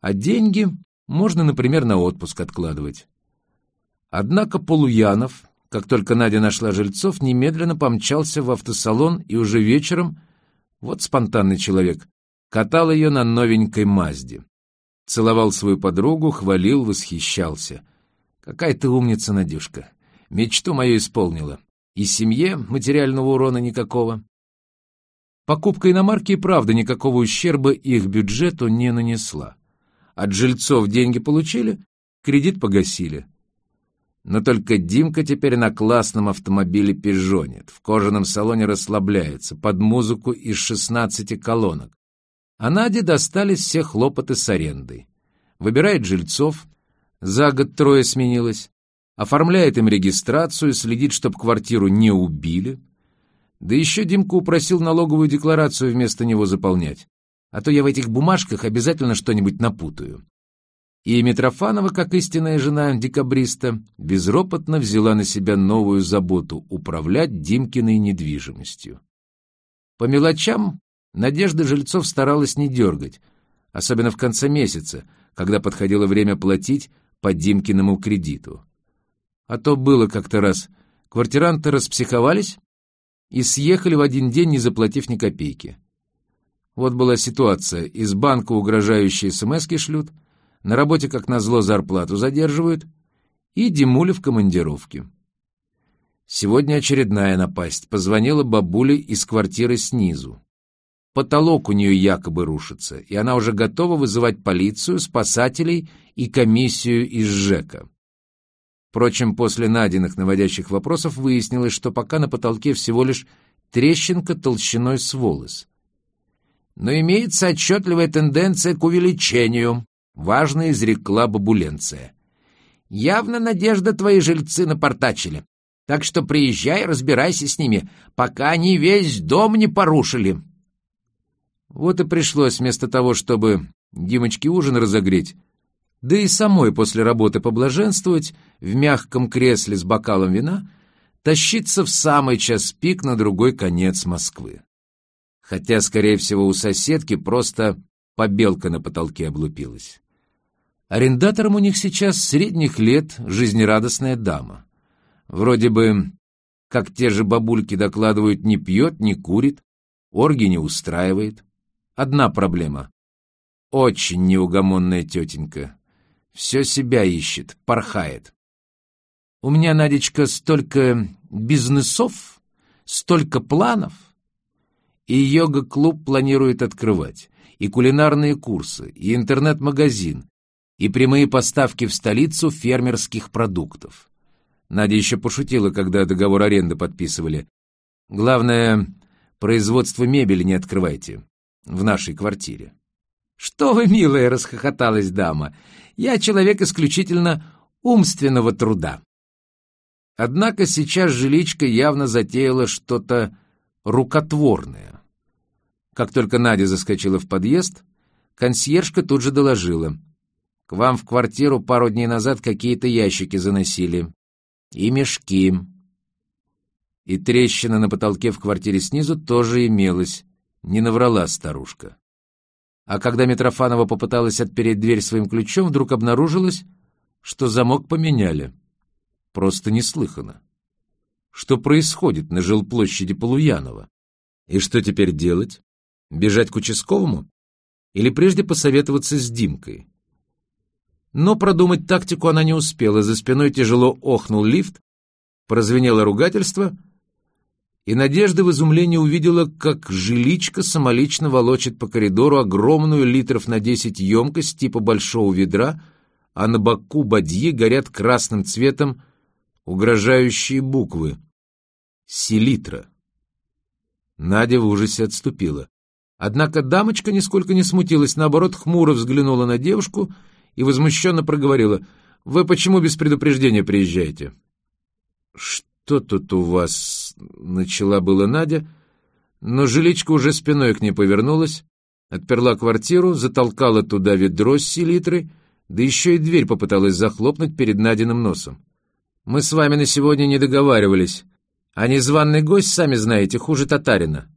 А деньги можно, например, на отпуск откладывать. Однако Полуянов, как только Надя нашла жильцов, немедленно помчался в автосалон и уже вечером, вот спонтанный человек, катал ее на новенькой Мазде. Целовал свою подругу, хвалил, восхищался. «Какая ты умница, Надюшка! Мечту мою исполнила. И семье материального урона никакого». Покупка иномарки и правда никакого ущерба их бюджету не нанесла. От жильцов деньги получили, кредит погасили. Но только Димка теперь на классном автомобиле пижонит, в кожаном салоне расслабляется, под музыку из шестнадцати колонок. А Наде достались все хлопоты с арендой. Выбирает жильцов, за год трое сменилось, оформляет им регистрацию, следит, чтоб квартиру не убили. Да еще Димка упросил налоговую декларацию вместо него заполнять а то я в этих бумажках обязательно что-нибудь напутаю. И Митрофанова, как истинная жена декабриста, безропотно взяла на себя новую заботу — управлять Димкиной недвижимостью. По мелочам Надежда жильцов старалась не дергать, особенно в конце месяца, когда подходило время платить по Димкиному кредиту. А то было как-то раз, квартиранты распсиховались и съехали в один день, не заплатив ни копейки. Вот была ситуация. Из банка угрожающие смски шлют, на работе, как назло, зарплату задерживают, и Димуля в командировке. Сегодня очередная напасть. Позвонила бабуля из квартиры снизу. Потолок у нее якобы рушится, и она уже готова вызывать полицию, спасателей и комиссию из ЖЭКа. Впрочем, после найденных наводящих вопросов выяснилось, что пока на потолке всего лишь трещинка толщиной с волос но имеется отчетливая тенденция к увеличению, важно изрекла бабуленция. Явно надежда твои жильцы напортачили, так что приезжай, разбирайся с ними, пока они весь дом не порушили. Вот и пришлось вместо того, чтобы Димочке ужин разогреть, да и самой после работы поблаженствовать в мягком кресле с бокалом вина, тащиться в самый час пик на другой конец Москвы хотя, скорее всего, у соседки просто побелка на потолке облупилась. Арендатором у них сейчас средних лет жизнерадостная дама. Вроде бы, как те же бабульки докладывают, не пьет, не курит, орги не устраивает. Одна проблема. Очень неугомонная тетенька. Все себя ищет, порхает. У меня, Надечка, столько бизнесов, столько планов — и йога-клуб планирует открывать, и кулинарные курсы, и интернет-магазин, и прямые поставки в столицу фермерских продуктов. Надя еще пошутила, когда договор аренды подписывали. Главное, производство мебели не открывайте в нашей квартире. «Что вы, милая!» — расхохоталась дама. «Я человек исключительно умственного труда». Однако сейчас жиличка явно затеяла что-то рукотворное. Как только Надя заскочила в подъезд, консьержка тут же доложила. «К вам в квартиру пару дней назад какие-то ящики заносили. И мешки». И трещина на потолке в квартире снизу тоже имелась. Не наврала старушка. А когда Митрофанова попыталась отпереть дверь своим ключом, вдруг обнаружилось, что замок поменяли. Просто неслыханно. Что происходит на жилплощади Полуянова? И что теперь делать? Бежать к участковому? Или прежде посоветоваться с Димкой? Но продумать тактику она не успела. За спиной тяжело охнул лифт, прозвенело ругательство, и Надежда в изумлении увидела, как жиличка самолично волочит по коридору огромную литров на десять емкость типа большого ведра, а на боку бадьи горят красным цветом угрожающие буквы. Селитра. Надя в ужасе отступила. Однако дамочка нисколько не смутилась, наоборот, хмуро взглянула на девушку и возмущенно проговорила. «Вы почему без предупреждения приезжаете?» «Что тут у вас?» — начала была Надя, но жиличка уже спиной к ней повернулась, отперла квартиру, затолкала туда ведро с селитрой, да еще и дверь попыталась захлопнуть перед Надиным носом. «Мы с вами на сегодня не договаривались, а незваный гость, сами знаете, хуже татарина».